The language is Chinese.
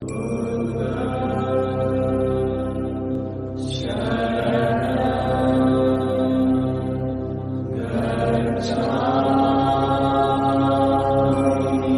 功德善根，增长力。